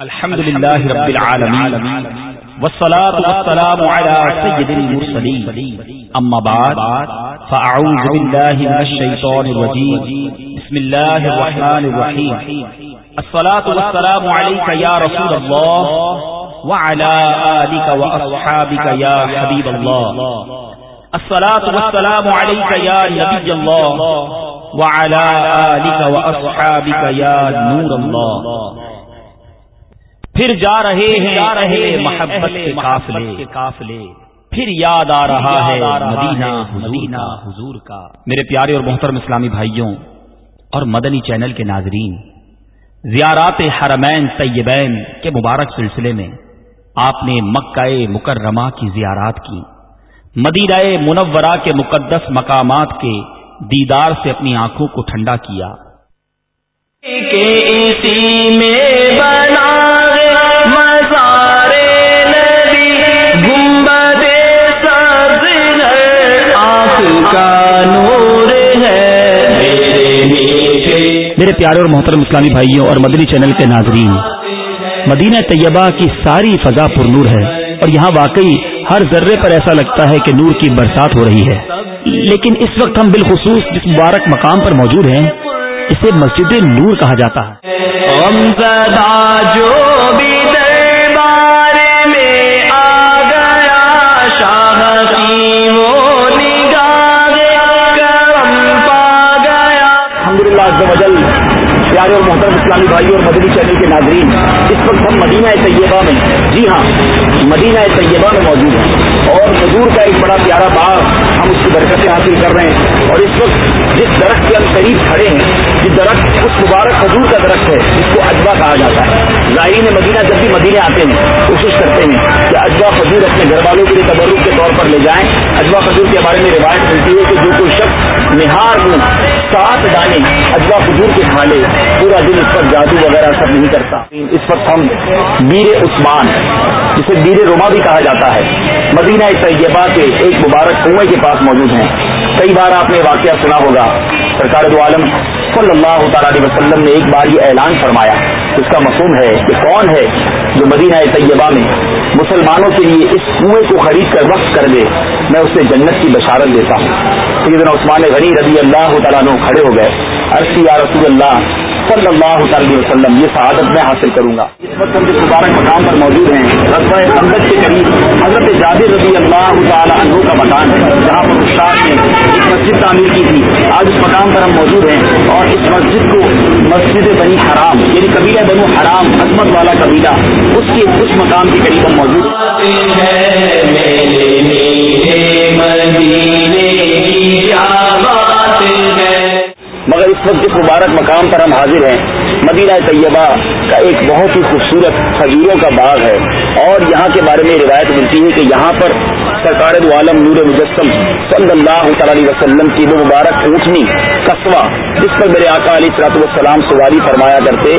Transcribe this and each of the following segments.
الحمد لله رب العالمين والصلاة والسلام على سيد المرسلين أما بعد فأعوذ بالله من الشيطان الرجيم بسم الله الرحمن الرحيم الصلاة والسلام عليك يا رسول الله وعلى آلك وأصحابك يا حبيب الله الصلاة والسلام عليك يا نبي الله وعلى آلك وأصحابك يا نور الله پھر جا رہے ہیں رہے محبت کے قافلے. پھر یاد آ رہا ہے مدینہ حضور کا. میرے پیارے اور محترم اسلامی بھائیوں اور مدنی چینل کے ناظرین، زیارات حرمین طیبین کے مبارک سلسلے میں آپ نے مکہ مکرمہ کی زیارات کی، مدینہ منورہ کے مقدس مقامات کے دیدار سے اپنی آنکھوں کو ٹھنڈا کیا۔ کہ اسی میں بنا میرے پیارے اور محترم اسلامی بھائیوں اور مدنی چینل کے ناظرین مدینہ طیبہ کی ساری فضا پر نور ہے اور یہاں واقعی ہر ذرے پر ایسا لگتا ہے کہ نور کی برسات ہو رہی ہے۔ لیکن اس وقت ہم بالخصوص جس مبارک مقام پر موجود ہیں اسے مسجد نور کہا جاتا ہے۔ پیارے اور محترم اسلامی بھائی اور مدنی چینل کے ناظرین، اس وقت ہم مدینہ طیبہ میں جی ہاں مدینہ طیبہ میں موجود ہیں اور حضور کا ایک بڑا پیارا باغ ہم اس کی برکتیں حاصل کر رہے ہیں اور اس وقت جس درخت کے ہم قریب کھڑے ہیں جس درخت اس مبارک حضور کا درخت ہے، جس کو اجوا کہا جاتا ہے۔ ظاہرین مدینہ جب بھی مدینہ آتے ہیں، کوشش کرتے ہیں کہ اجوا خجور اپنے گھر والوں کے لیے تبرک کے طور پر لے جائیں۔ اجوا خجور کے بارے میں روایت ملتی ہے کہ جو کوئی شخص نہار میں سات دانے اجوا خجور کے کھا لے پورا دن اس پر جادو وغیرہ سب نہیں کرتا۔ اس وقت ہم بیر عثمان، جسے بیر روما بھی کہا جاتا ہے، مدینہ طیبہ کے ایک مبارک کنویں کے پاس موجود ہیں۔ کئی بار آپ نے واقعہ سنا ہوگا، سرکار دو عالم صلی اللہ تعالی علیہ وسلم نے ایک بار یہ اعلان فرمایا۔ اس کا مفہوم ہے کہ کون ہے جو مدینہ طیبہ میں مسلمانوں کے لیے اس کنویں کو خرید کر وقت کر دے میں اسے جنت کی بشارت دیتا ہوں۔ سیدنا عثمان غنی رضی اللہ تعالیٰ کھڑے ہو گئے۔ عرصی یا رسول اللہ صلی اللہ تعالی وسلم، یہ سعادت میں حاصل کروں گا۔ اس وقت ہم جس مبارک مقام پر موجود ہیں رسبۂ حمد کے قریب، حضرت جادر رضی اللہ تعالیٰ عنہ کا مکان ہے، جہاں پر استاد نے ایک مسجد تعمیر کی تھی۔ آج اس مقام پر ہم موجود ہیں اور اس مسجد کو مسجد بنی حرام یعنی قبیلہ بنو حرام، عظمت والا قبیلہ، اس کے اس مقام کے قریب ہم موجود مگر اس وقت اس مبارک مقام پر ہم حاضر ہیں۔ مدینہ طیبہ کا ایک بہت ہی خوبصورت کھجوروں کا باغ ہے اور یہاں کے بارے میں روایت ملتی ہے کہ یہاں پر سرکار عالم نور مجسم صلی اللہ تعالی وسلم کی وہ مبارک اونٹنی قصبہ جس پر میرے آقا علی صلاحت والسلام سواری فرمایا کرتے،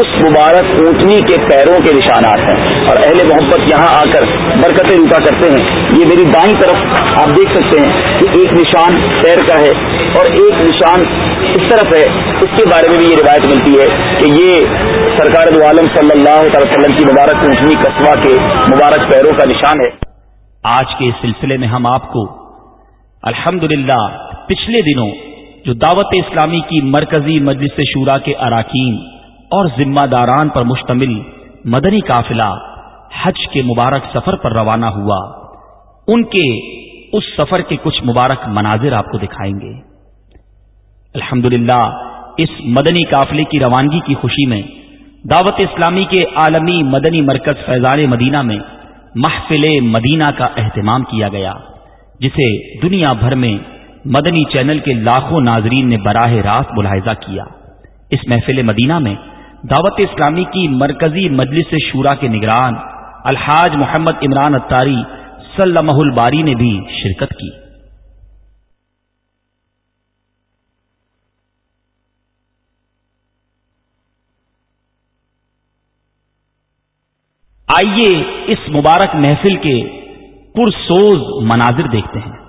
اس مبارک اونٹنی کے پیروں کے نشانات ہیں۔ اور اہل محبت یہاں آ کر برکتیں روکا کرتے ہیں۔ یہ میری دائیں طرف آپ دیکھ سکتے ہیں کہ ایک نشان پیر کا ہے اور ایک نشان اس طرف ہے۔ اس کے بارے میں بھی یہ روایت ملتی ہے کہ یہ سرکار عالم صلی اللہ تعالی وسلم کی مبارک اونٹنی قصبہ کے مبارک پیروں کا نشان ہے۔ آج کے سلسلے میں ہم آپ کو الحمد پچھلے دنوں جو دعوت اسلامی کی مرکزی مجلس شورا کے اراکین اور ذمہ داران پر مشتمل مدنی قافلہ حج کے مبارک سفر پر روانہ ہوا، ان کے اس سفر کے کچھ مبارک مناظر آپ کو دکھائیں گے۔ الحمد اس مدنی قافلے کی روانگی کی خوشی میں دعوت اسلامی کے عالمی مدنی مرکز فیضان مدینہ میں محفل مدینہ کا اہتمام کیا گیا، جسے دنیا بھر میں مدنی چینل کے لاکھوں ناظرین نے براہ راست ملاحظہ کیا۔ اس محفل مدینہ میں دعوت اسلامی کی مرکزی مجلس شورا کے نگران الحاج محمد عمران اتاری سلمہ الباری نے بھی شرکت کی۔ آئیے اس مبارک محفل کے پرسوز مناظر دیکھتے ہیں۔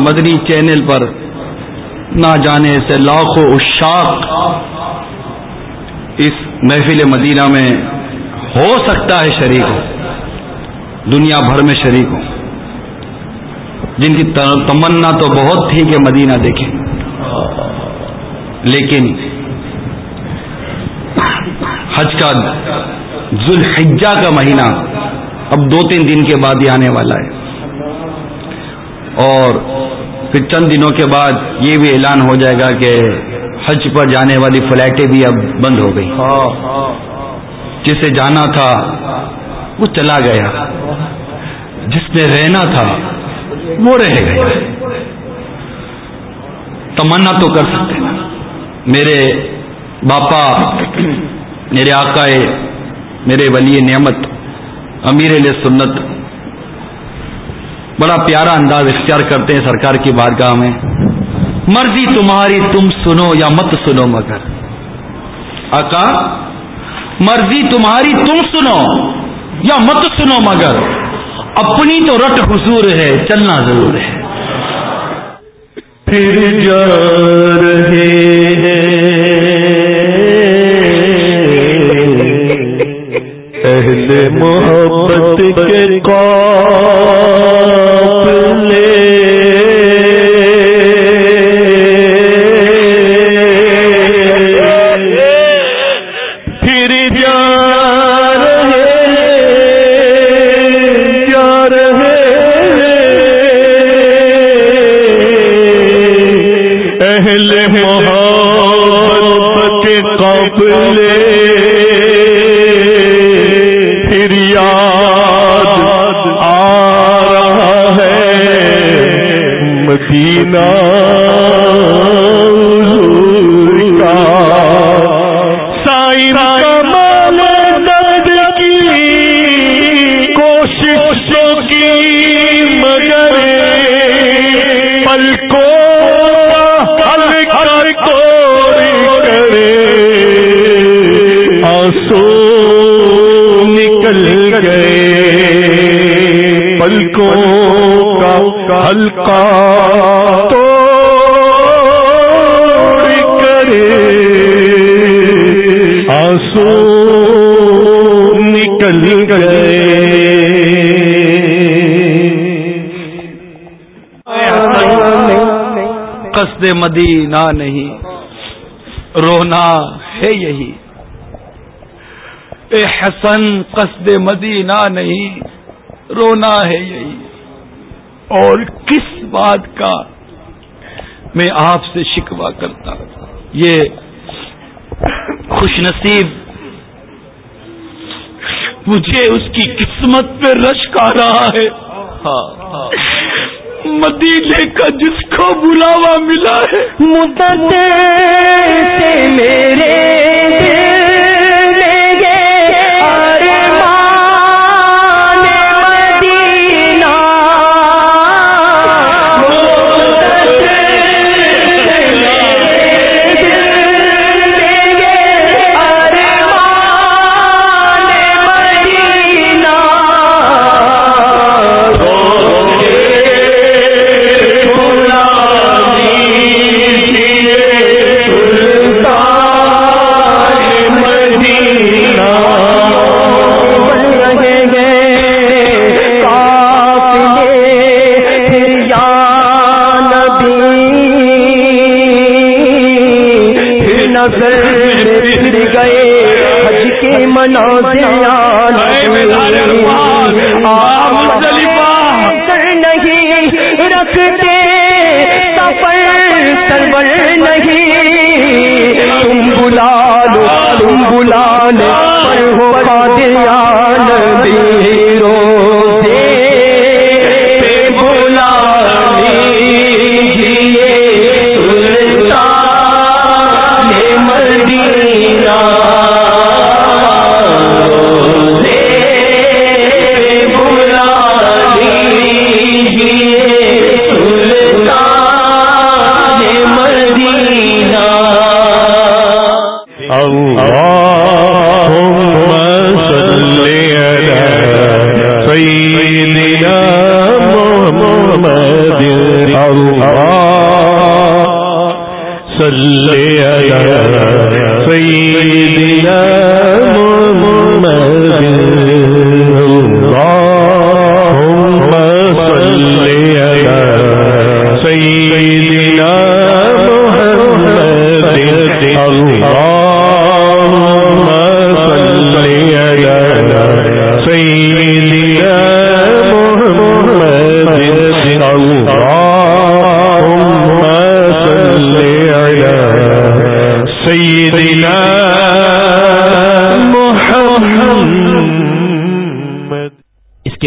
مدنی چینل پر، نہ جانے سے لاکھوں اشاق اس محفل مدینہ میں ہو سکتا ہے شریک ہو، دنیا بھر میں شریک ہو۔ جن کی تمنا تو بہت تھی کہ مدینہ دیکھیں۔ لیکن حج کا ذوالحجہ کا مہینہ اب دو تین دن کے بعد ہی آنے والا ہے۔ اور پھر چند دنوں کے بعد یہ بھی اعلان ہو جائے گا کہ حج پر جانے والی فلائٹیں بھی اب بند ہو گئی جسے جانا تھا، وہ چلا گیا۔ جس نے رہنا تھا، وہ رہ گیا۔ تمنا تو کر سکتے نا میرے باپا، میرے آقا، میرے ولی نعمت، امیر سنت بڑا پیارا انداز اختیار کرتے ہیں سرکار کی بارگاہ میں۔ مرضی تمہاری تم سنو یا مت سنو مگر۔ آقا، مرضی تمہاری تم سنو یا مت سنو مگر۔ اپنی تو رٹ حضور ہے، چلنا ضرور ہے۔ پھر کا ہلکا تو کرے۔ آنسو نکل گئے۔ قصد مدینہ نہیں، رونا ہے یہی۔ اے حسن، قصد مدینہ نہیں، رونا ہے یہی۔ اور بات کا میں آپ سے شکوا کرتا یہ خوش نصیب مجھے اس کی قسمت پہ رشک آ رہا ہے۔ ہاں ہاں۔ مدینے کا جس کو بلاوا ملا ہے۔ مدد سے میرے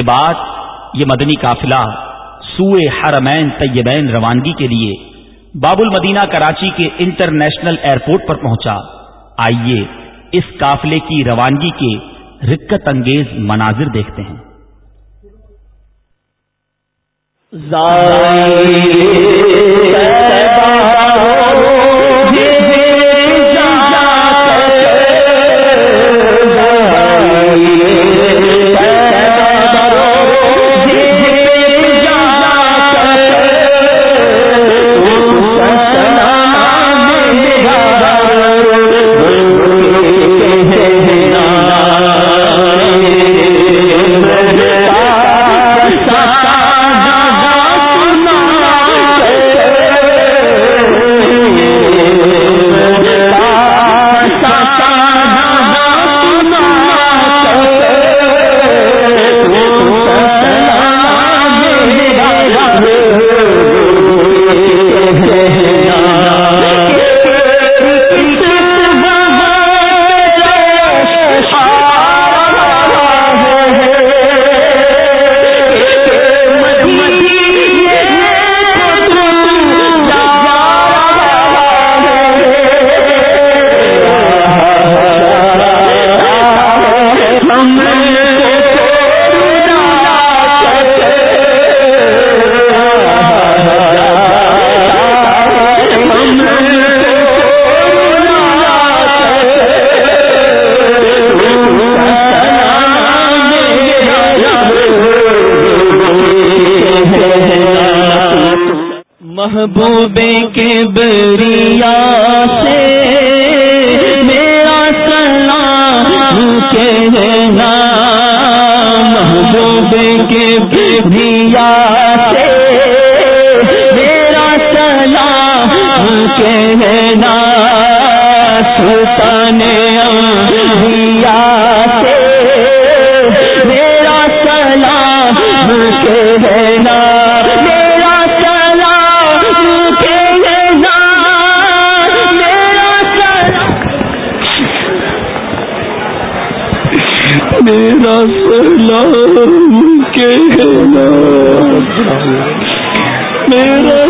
کے بعد یہ مدنی قافلہ سوئے حرمین طیبین روانگی کے لیے باب المدینہ کراچی کے انٹرنیشنل ایئرپورٹ پر پہنچا۔ آئیے اس قافلے کی روانگی کے رکت انگیز مناظر دیکھتے ہیں۔ زائر بے میرا سلام کہنا۔ میرا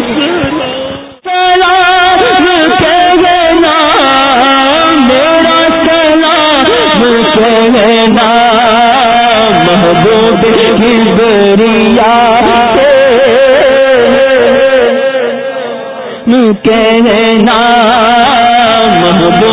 سلام کہنا۔ میرا سلام کہنا۔ محبوب کی بریا کہنا۔ محبوب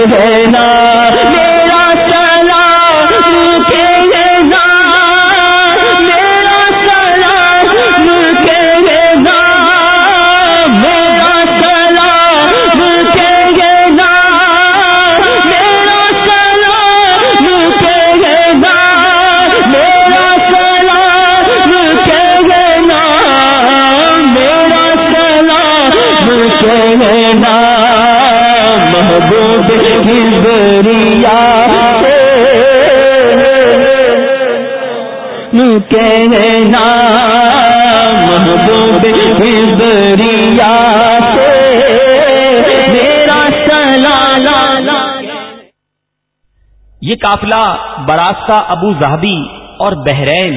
قافلہ براستہ ابو ظہبی اور بحرین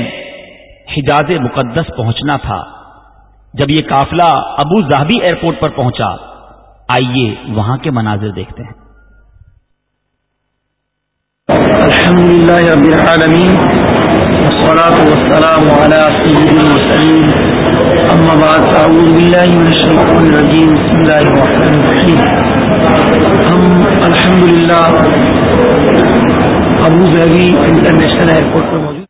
حجاز مقدس پہنچنا تھا۔ جب یہ قافلہ ابو ظہبی ایئرپورٹ پر پہنچا، آئیے وہاں کے مناظر دیکھتے ہیں۔ الحمد لله رب العالمين والصلاة والسلام على سيد المرسلين أما بعد فأعوذ بالله من الشيطان الرجيم بسم الله الرحمن الرحيم ہم الحمد للہ ابو ظہبی انٹرنیشنل ایئرپورٹ پر موجود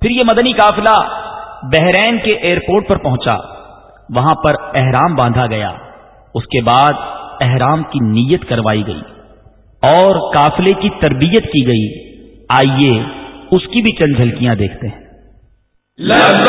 پھر یہ مدنی قافلہ بحرین کے ایئرپورٹ پر پہنچا۔ وہاں پر احرام باندھا گیا۔ اس کے بعد احرام کی نیت کروائی گئی اور قافلے کی تربیت کی گئی۔ آئیے اس کی بھی چند جھلکیاں دیکھتے ہیں۔ الحمد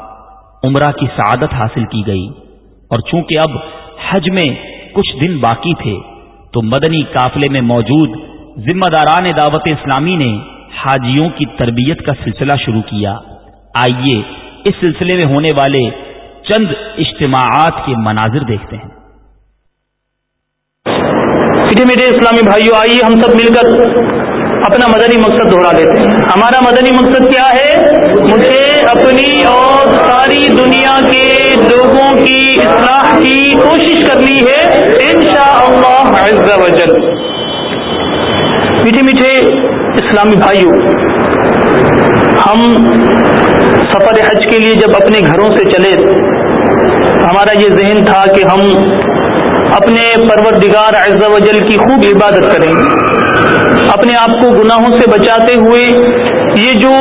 عمرہ کی سعادت حاصل کی گئی۔ اور چونکہ اب حج میں کچھ دن باقی تھے، تو مدنی قافلے میں موجود ذمہ داران دعوت اسلامی نے حاجیوں کی تربیت کا سلسلہ شروع کیا۔ آئیے اس سلسلے میں ہونے والے چند اجتماعات کے مناظر دیکھتے ہیں۔ میٹھے میٹھے اسلامی بھائیوں آئیے ہم سب مل کر اپنا مدنی مقصد دوہرا دیتے ہیں۔ ہمارا مدنی مقصد کیا ہے؟ مجھے اپنی اور ساری دنیا کے لوگوں کی اصلاح کی کوشش کرنی ہے ان شاء اللہ میٹھے میٹھے اسلامی بھائیوں ہم سفر حج کے لیے جب اپنے گھروں سے چلے ہمارا یہ ذہن تھا کہ ہم اپنے پروردگار عز و جل کی خوب عبادت کریں۔ گے اپنے آپ کو گناہوں سے بچاتے ہوئے یہ جو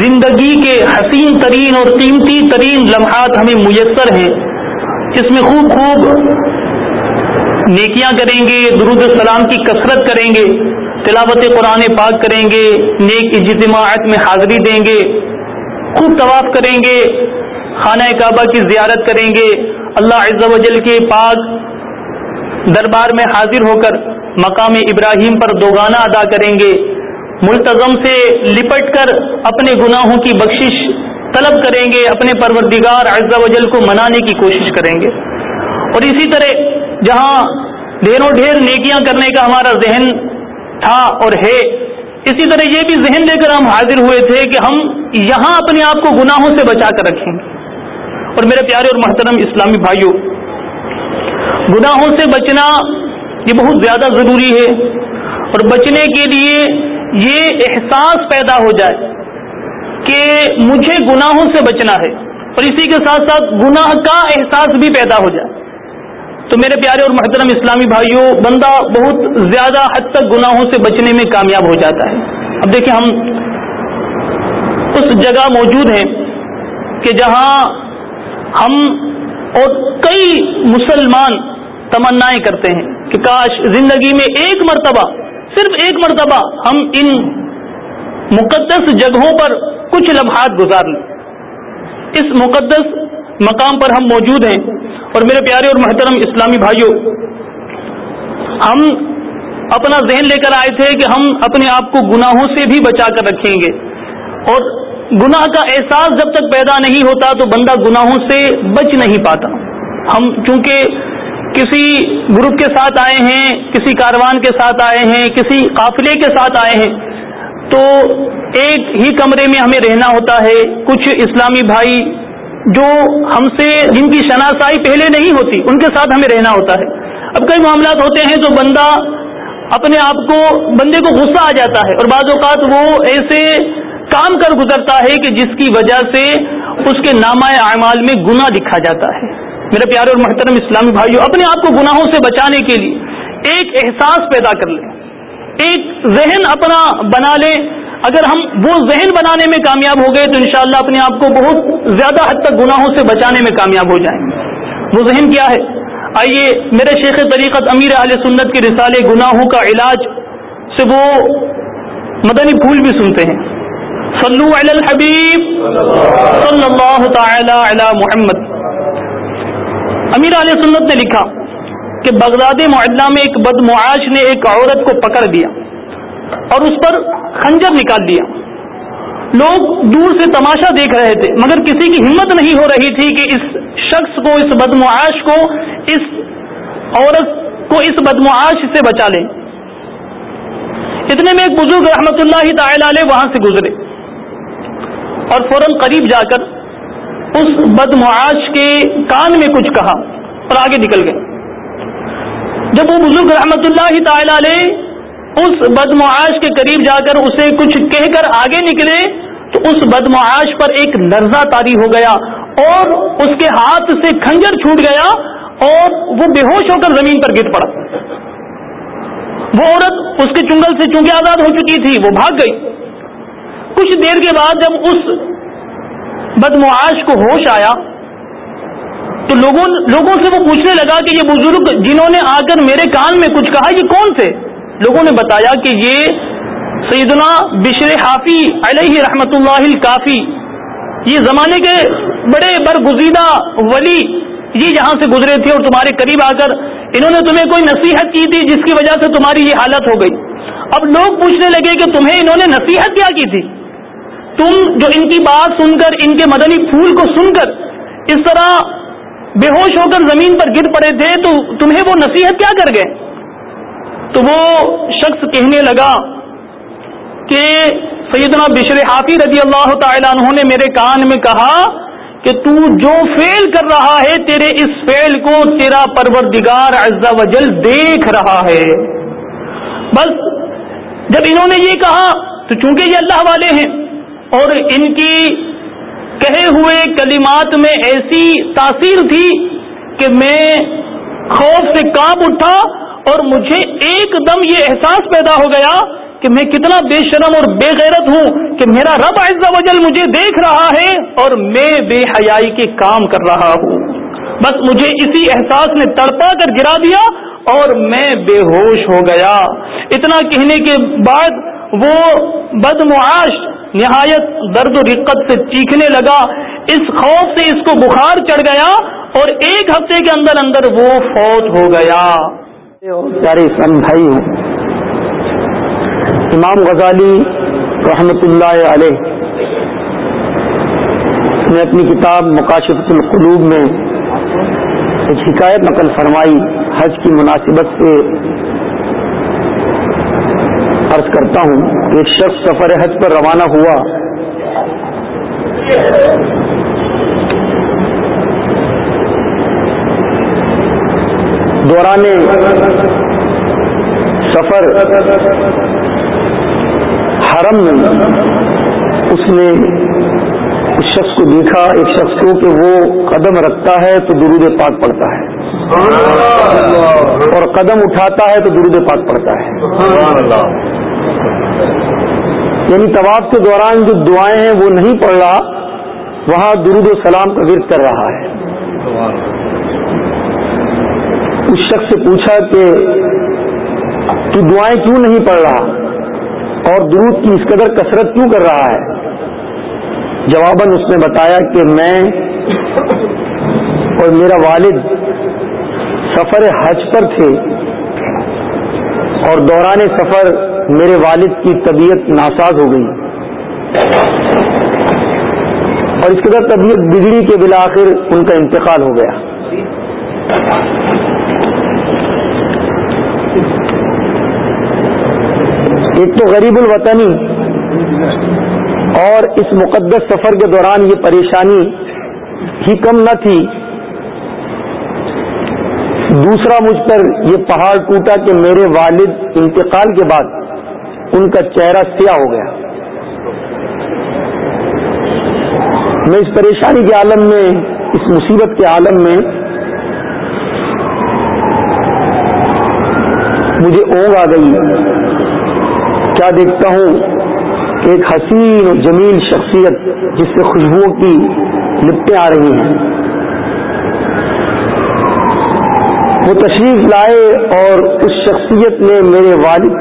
زندگی کے حسین ترین اور قیمتی ترین لمحات ہمیں میسر ہیں، اس میں خوب خوب نیکیاں کریں گے، درود السلام کی کثرت کریں گے، تلاوت قرآن پاک کریں گے، نیک اجتماعات میں حاضری دیں گے، خوب طواف کریں گے، خانہ کعبہ کی زیارت کریں گے، اللہ عز و جل کے پاک دربار میں حاضر ہو کر مقام ابراہیم پر دوگانہ ادا کریں گے۔ ملتظم سے لپٹ کر اپنے گناہوں کی بخشش طلب کریں گے، اپنے پروردگار عز و جل کو منانے کی کوشش کریں گے۔ اور اسی طرح جہاں ڈھیروں ڈھیر نیکیاں کرنے کا ہمارا ذہن تھا اور ہے، اسی طرح یہ بھی ذہن لے کر ہم حاضر ہوئے تھے کہ ہم یہاں اپنے آپ کو گناہوں سے بچا کر رکھیں گے۔ اور میرے پیارے اور محترم اسلامی بھائیوں گناہوں سے بچنا یہ بہت زیادہ ضروری ہے۔ اور بچنے کے لیے یہ احساس پیدا ہو جائے کہ مجھے گناہوں سے بچنا ہے اور اسی کے ساتھ ساتھ گناہ کا احساس بھی پیدا ہو جائے۔ تو میرے پیارے اور محترم اسلامی بھائیوں بندہ بہت زیادہ حد تک گناہوں سے بچنے میں کامیاب ہو جاتا ہے۔ اب دیکھیں ہم اس جگہ موجود ہیں کہ جہاں ہم اور کئی مسلمان تمنائیں کرتے ہیں کہ کاش زندگی میں ایک مرتبہ صرف ایک مرتبہ ہم ان مقدس جگہوں پر کچھ لمحات گزار لیں۔ اس مقدس مقام پر ہم موجود ہیں۔ اور میرے پیارے اور محترم اسلامی بھائیوں ہم اپنا ذہن لے کر آئے تھے کہ ہم اپنے آپ کو گناہوں سے بھی بچا کر رکھیں گے۔ اور گناہ کا احساس جب تک پیدا نہیں ہوتا تو بندہ گناہوں سے بچ نہیں پاتا۔ ہم چونکہ کسی گروپ کے ساتھ آئے ہیں، کسی کاروان کے ساتھ آئے ہیں، کسی قافلے کے ساتھ آئے ہیں، تو ایک ہی کمرے میں ہمیں رہنا ہوتا ہے۔ کچھ اسلامی بھائی جو ہم سے، جن کی شناسائی پہلے نہیں ہوتی، ان کے ساتھ ہمیں رہنا ہوتا ہے۔ اب کئی معاملات ہوتے ہیں تو بندہ اپنے آپ کو، بندے کو غصہ آ جاتا ہے، اور بعض اوقات وہ ایسے کام کر گزرتا ہے کہ جس کی وجہ سے اس کے نامہ اعمال میں گنا دکھا جاتا ہے۔ میرے پیارے اور محترم اسلامی بھائیوں اپنے آپ کو گناہوں سے بچانے کے لیے ایک احساس پیدا کر لیں، ایک ذہن اپنا بنا لیں۔ اگر ہم وہ ذہن بنانے میں کامیاب ہو گئے تو انشاءاللہ اپنے آپ کو بہت زیادہ حد تک گناہوں سے بچانے میں کامیاب ہو جائیں گے۔ وہ ذہن کیا ہے؟ آئیے میرے شیخ طریقت امیر اہل سنت کے رسالے گناہوں کا علاج سے وہ مدنی پھول بھی سنتے ہیں۔ صلو علی الحبیب، صلی اللہ تعالی علی محمد۔ امیر علیہ سنت نے لکھا کہ بغداد معدلہ میں ایک بد معاش نے ایک عورت کو پکڑ دیا اور اس پر خنجر نکال دیا لوگ دور سے تماشا دیکھ رہے تھے، مگر کسی کی ہمت نہیں ہو رہی تھی کہ اس شخص کو، اس بدمعاش کو، اس عورت کو اس بدمعاش سے بچا لیں اتنے میں ایک بزرگ رحمت اللہ تعالی علیہ وہاں سے گزرے اور فوراً قریب جا کر اس بدمعاش کے کان میں کچھ کہا اور آگے نکل گئے۔ جب وہ بزرگ رحمت اللہ تعالی علیہ اس بدمعاش کے قریب جا کر اسے کچھ کہہ کر آگے نکلے، تو اس بدمعاش پر ایک لرزہ تاری ہو گیا اور اس کے ہاتھ سے کھنجر چھوٹ گیا اور وہ بے ہوش ہو کر زمین پر گر پڑا۔ وہ عورت اس کے چنگل سے چونکہ آزاد ہو چکی تھی، وہ بھاگ گئی۔ کچھ دیر کے بعد جب اس بدمعاش کو ہوش آیا تو لوگوں لوگوں سے وہ پوچھنے لگا کہ یہ بزرگ جنہوں نے آ کر میرے کان میں کچھ کہا یہ کون تھے؟ لوگوں نے بتایا کہ یہ سیدنا بشر حافی علیہ رحمت اللہ کافی یہ زمانے کے بڑے برگزیدہ ولی، یہ یہاں سے گزرے تھے اور تمہارے قریب آ کر انہوں نے تمہیں کوئی نصیحت کی تھی جس کی وجہ سے تمہاری یہ حالت ہو گئی۔ اب لوگ پوچھنے لگے کہ تمہیں انہوں نے نصیحت کیا کی تھی؟ تم جو ان کی بات سن کر، ان کے مدنی پھول کو سن کر اس طرح بے ہوش ہو کر زمین پر گر پڑے تھے، تو تمہیں وہ نصیحت کیا کر گئے؟ تو وہ شخص کہنے لگا کہ سیدنا بشر حافی رضی اللہ تعالیٰ عنہ نے میرے کان میں کہا کہ تو جو فیل کر رہا ہے، تیرے اس فیل کو تیرا پروردگار عز و جل دیکھ رہا ہے۔ بس، جب انہوں نے یہ کہا، تو چونکہ یہ اللہ والے ہیں اور ان کی کہے ہوئے کلمات میں ایسی تاثیر تھی کہ میں خوف سے کانپ اٹھا اور مجھے ایک دم یہ احساس پیدا ہو گیا کہ میں کتنا بے شرم اور بے غیرت ہوں کہ میرا رب عز و جل مجھے دیکھ رہا ہے اور میں بے حیائی کے کام کر رہا ہوں۔ بس مجھے اسی احساس نے تڑپا کر گرا دیا اور میں بے ہوش ہو گیا۔ اتنا کہنے کے بعد وہ بد معاش نہایت درد و رقت سے چیخنے لگا۔ اس خوف سے اس کو بخار چڑھ گیا اور ایک ہفتے کے اندر اندر وہ فوت ہو گیا۔ پیارے اسلام بھائی ہوں امام غزالی رحمت اللہ علیہ، نے اپنی کتاب مکاشفت القلوب میں ایک حکایت نقل فرمائی۔ حج کی مناسبت سے عرض کرتا ہوں ایک شخص سفر حج پر روانہ ہوا دوران سفر حرم میں اس نے اس شخص کو دیکھا، ایک شخص کو کہ وہ قدم رکھتا ہے تو درود پاک پڑتا ہے۔ اور قدم اٹھاتا ہے تو درود پاک پڑتا ہے. یعنی طواف کے دوران جو دعائیں ہیں وہ نہیں پڑھ رہا وہاں درود و سلام کا ورد کر رہا ہے. اس شخص سے پوچھا کہ تو دعائیں کیوں نہیں پڑھ رہا؟ اور درود کی اس قدر کثرت کیوں کر رہا ہے؟ جواباً اس نے بتایا کہ میں اور میرا والد سفر حج پر تھے اور دوران سفر میرے والد کی طبیعت ناساز ہو گئی اور اس کے بعد طبیعت بگڑی کے بلاخر ان کا انتقال ہو گیا۔ ایک تو غریب الوطنی اور اس مقدس سفر کے دوران یہ پریشانی ہی کم نہ تھی۔ دوسرا مجھ پر یہ پہاڑ ٹوٹا کہ میرے والد انتقال کے بعد ان کا چہرہ سیاہ ہو گیا۔ میں اس پریشانی کے عالم میں، اس مصیبت کے عالم میں مجھے اونگ آ گئی۔ کیا دیکھتا ہوں کہ ایک حسین اور جمیل شخصیت جس سے خوشبوؤں کی لپٹیں آ رہی ہیں۔ وہ تشریف لائے اور اس شخصیت نے میرے والد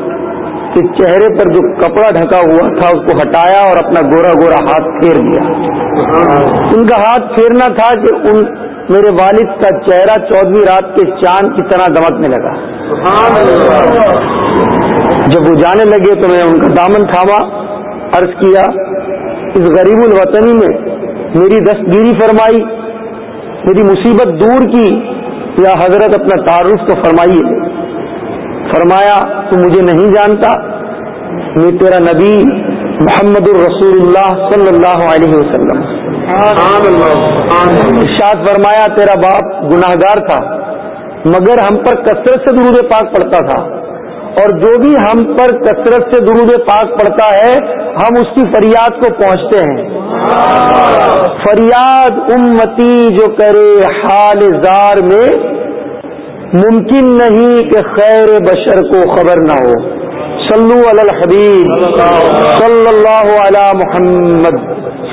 کہ چہرے پر جو کپڑا ڈھکا ہوا تھا اس کو ہٹایا اور اپنا گورا گورا ہاتھ پھیر دیا۔ ان کا ہاتھ پھیرنا تھا کہ ان میرے والد کا چہرہ چودہویں رات کے چاند کی طرح دمکنے لگا۔ جب وہ جانے لگے تو میں ان کا دامن تھاما، عرض کیا، اس غریب الوطنی میں میری دستگیری فرمائی، میری مصیبت دور کی یا حضرت اپنا تعارف تو فرمائیے۔ فرمایا، تو مجھے نہیں جانتا۔ میں تیرا نبی محمد الرسول اللہ صلی اللہ علیہ وسلم۔ ارشاد فرمایا، تیرا باپ گناہ گار تھا، مگر ہم پر کثرت سے درود پاک پڑتا تھا۔ اور جو بھی ہم پر کثرت سے درود پاک پڑتا ہے ہم اس کی فریاد کو پہنچتے ہیں۔ فریاد امتی جو کرے حال زار میں، ممکن نہیں کہ خیر بشر کو خبر نہ ہو۔ صلو علی الحبیب صلی اللہ علی محمد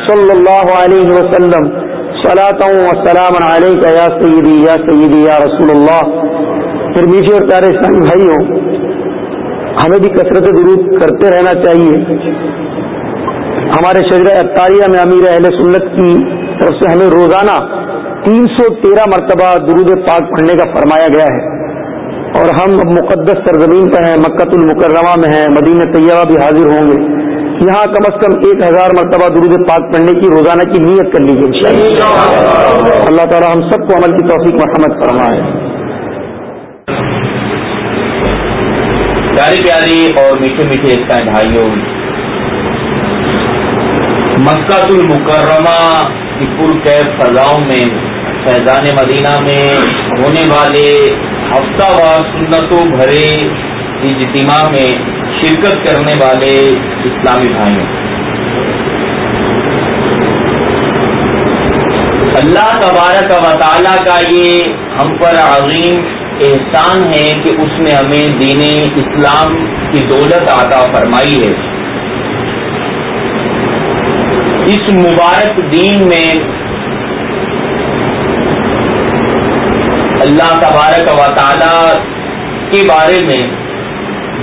صلی اللہ علیہ وسلم وسلام علیہ یا سیدی یا سیدی، یا رسول اللہ پھر میٹھے اور پیارے اسلامی بھائی ہو ہمیں بھی کثرت درود کرتے رہنا چاہیے۔ ہمارے شجر اطاریہ میں امیر اہل سنت کی طرف سے ہمیں روزانہ تین سو تیرہ مرتبہ درود پاک پڑھنے کا فرمایا گیا ہے۔ اور ہم مقدس سرزمین پر ہیں مکت المکرمہ میں ہیں، مدینہ طیبہ بھی حاضر ہوں گے۔ یہاں کم از کم ایک ہزار مرتبہ درود پاک پڑھنے کی روزانہ کی نیت کر لیجیے اللہ۔ تعالی ہم سب کو عمل کی توفیق مرحمت فرمائے۔ پیاری پیاری اور میٹھے میٹھے بھائیوں مکت المکرمہ کی پور قید فضاؤں میں، فیضان مدینہ میں ہونے والے ہفتہ وار سنتوں بھرے اجتماع میں شرکت کرنے والے اسلامی بھائیوں۔ اللہ تبارک و تعالیٰ کا یہ ہم پر عظیم احسان ہے کہ اس نے ہمیں دین اسلام کی دولت عطا فرمائی ہے۔ اس مبارک دین میں اللہ تبارک و تعالی کے بارے میں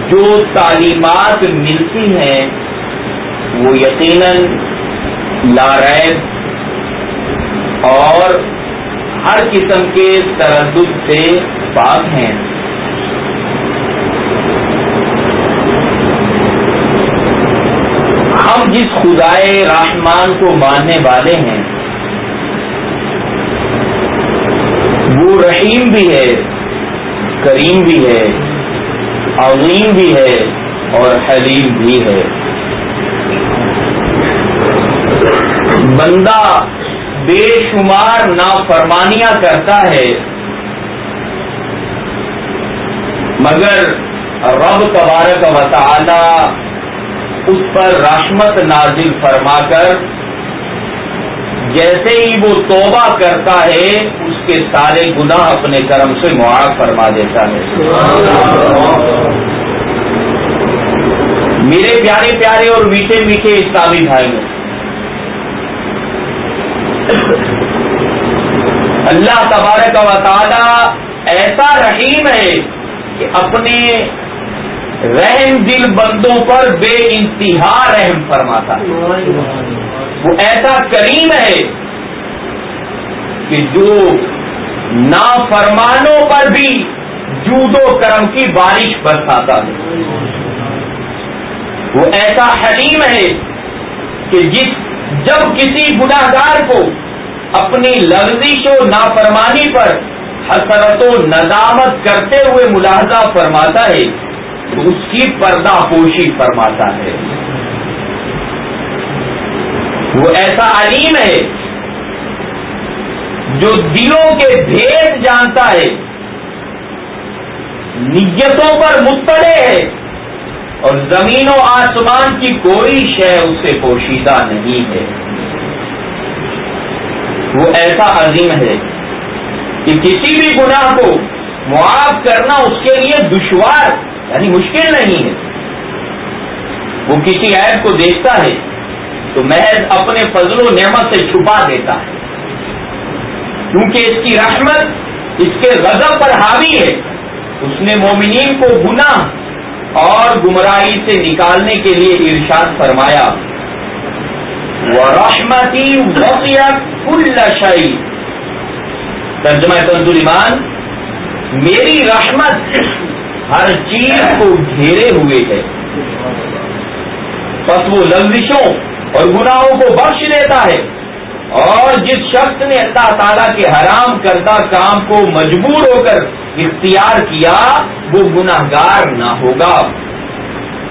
جو تعلیمات ملتی ہیں، وہ یقیناً لاریب اور ہر قسم کے تردد سے پاک ہیں۔ ہم جس خدائے رحمان کو ماننے والے ہیں، وہ رحیم بھی ہے، کریم بھی ہے، عظیم بھی ہے اور حلیم بھی ہے۔ بندہ بے شمار نافرمانیاں کرتا ہے، مگر رب تبارک و تعالی اس پر رحمت نازل فرما کر، جیسے ہی وہ توبہ کرتا ہے، اس کے سارے گناہ اپنے کرم سے معاف فرما دیتا ہے۔ میرے پیارے پیارے اور میٹھے میٹھے اسلامی بھائی اللہ تبارک و تعالی ایسا رحیم ہے کہ اپنے رحم دل بندوں پر بے انتہا رحم فرماتا ہے۔ وہ ایسا کریم ہے کہ جو نافرمانوں پر بھی جود و کرم کی بارش برساتا ہے۔ وہ ایسا حلیم ہے کہ جس جب کسی گناہ گار کو اپنی لفزش و نافرمانی پر حسرت و ندامت کرتے ہوئے ملاحظہ فرماتا ہے اس کی پردہ پوشی فرماتا ہے۔ وہ ایسا علیم ہے جو دلوں کے بھید جانتا ہے۔ نیتوں پر مطلع ہے اور زمین و آسمان کی کوئی شے اس سے پوشیدہ نہیں ہے۔ وہ ایسا عظیم ہے کہ کسی بھی گناہ کو معاف کرنا اس کے لیے دشوار یعنی مشکل نہیں ہے۔ وہ کسی عیب کو دیکھتا ہے تو محض اپنے فضل و نعمت سے چھپا دیتا ہے۔ کیونکہ اس کی رحمت اس کے غضب پر حاوی ہے۔ اس نے مومنین کو گناہ اور گمراہی سے نکالنے کے لیے ارشاد فرمایا۔ رحمتی وسیعت کل شعی ترجمہ تنظ ایمان میری رحمت ہر چیز کو گھیرے ہوئے ہے۔ بس وہ لفزشوں اور گناہوں کو بخش دیتا ہے۔ اور جس شخص نے اللہ تعالیٰ کے حرام کردہ کام کو مجبور ہو کر اختیار کیا، وہ گناہ گار نہ ہوگا۔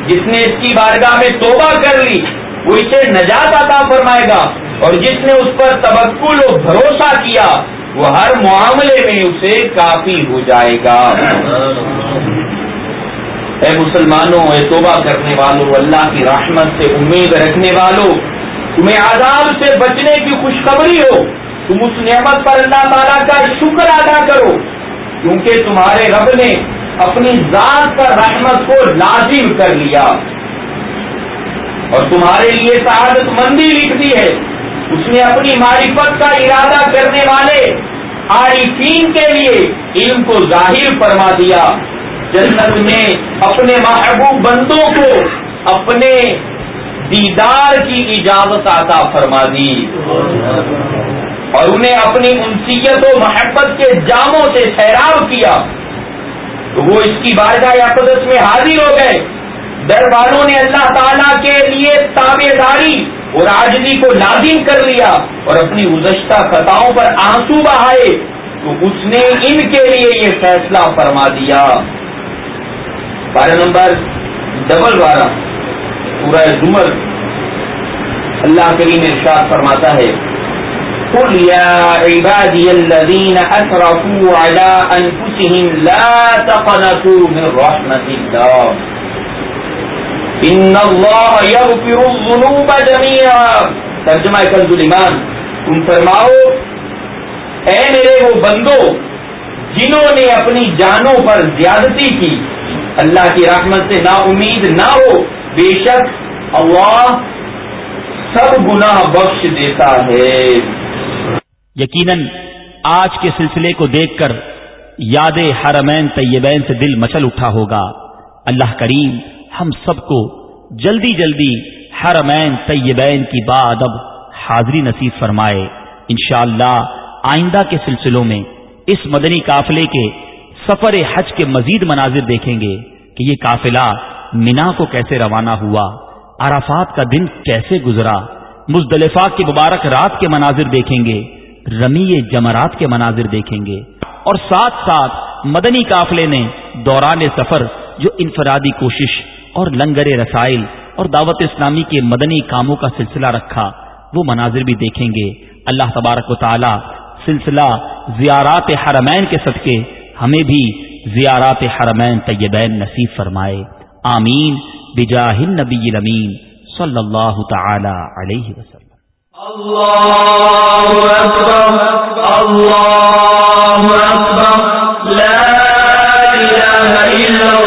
جس نے اس کی بارگاہ میں توبہ کر لی، وہ اسے نجات عطا فرمائے گا۔ اور جس نے اس پر تبکل و بھروسہ کیا، وہ ہر معاملے میں اسے کافی ہو جائے گا۔ اے مسلمانوں، اے توبہ کرنے والوں، اللہ کی رحمت سے امید رکھنے والوں، تمہیں عذاب سے بچنے کی خوشخبری ہو، تم اس نعمت پر اللہ تعالیٰ کا شکر ادا کرو، کیونکہ تمہارے رب نے اپنی ذات پر رحمت کو لازم کر لیا۔ اور تمہارے لیے سعادت مندی لکھ دی ہے، اس نے اپنی معرفت کا ارادہ کرنے والے عارفین کے لیے علم کو ظاہر فرما دیا۔ جنت میں اپنے محبوب بندوں کو اپنے دیدار کی اجازت عطا فرما دی۔ اور انہیں اپنی انسیت و محبت کے جاموں سے سیراب کیا۔ تو وہ اس کی بارگاہ اقدس میں حاضر ہو گئے۔ در والوں نے اللہ تعالیٰ کے لیے تابے داری اور آجدی کو لازم کر لیا اور اپنی گزشتہ خطاؤں پر آنسو بہائے۔ تو اس نے ان کے لیے یہ فیصلہ فرما دیا۔ بارہ نمبر ڈبل بارہ پورا زمر۔ اللہ کریم ارشاد فرماتا ہے، قل يا عبادي الذين أسرفوا على أنفسهم لا تقنطوا من رحمة الله ان اللہ یغفر الذنوب جميعا ترجمہ کنز الایمان تم فرماؤ، اے میرے وہ بندو، جنہوں نے اپنی جانوں پر زیادتی کی اللہ کی رحمت سے نا امید نہ ہو، بے شک اللہ سب گناہ بخش دیتا ہے۔ یقیناً آج کے سلسلے کو دیکھ کر یاد حرمین طیبین سے دل مچل اٹھا ہوگا۔ اللہ کریم ہم سب کو جلدی جلدی حرمین طیبین کی بعد اب حاضری نصیب فرمائے۔ انشاءاللہ اللہ آئندہ کے سلسلوں میں اس مدنی قافلے کے سفر حج کے مزید مناظر دیکھیں گے کہ یہ قافلہ مینا کو کیسے روانہ ہوا، عرفات کا دن کیسے گزرا۔ مزدلفہ کی مبارک رات کے مناظر دیکھیں گے، رمی جمرات کے مناظر دیکھیں گے۔ اور ساتھ ساتھ مدنی قافلے نے دوران سفر جو انفرادی کوشش اور لنگر رسائل اور دعوت اسلامی کے مدنی کاموں کا سلسلہ رکھا، وہ مناظر بھی دیکھیں گے۔ اللہ تبارک و تعالی سلسلہ زیارات حرمین کے صدقے ہمیں بھی زیارات حرمین طیبین نصیب فرمائے۔ آمین۔ بجاہ النبی الامین صلی اللہ تعالی علیہ وسلم۔ اللہ اکبر اللہ اکبر، لا الہ الا الله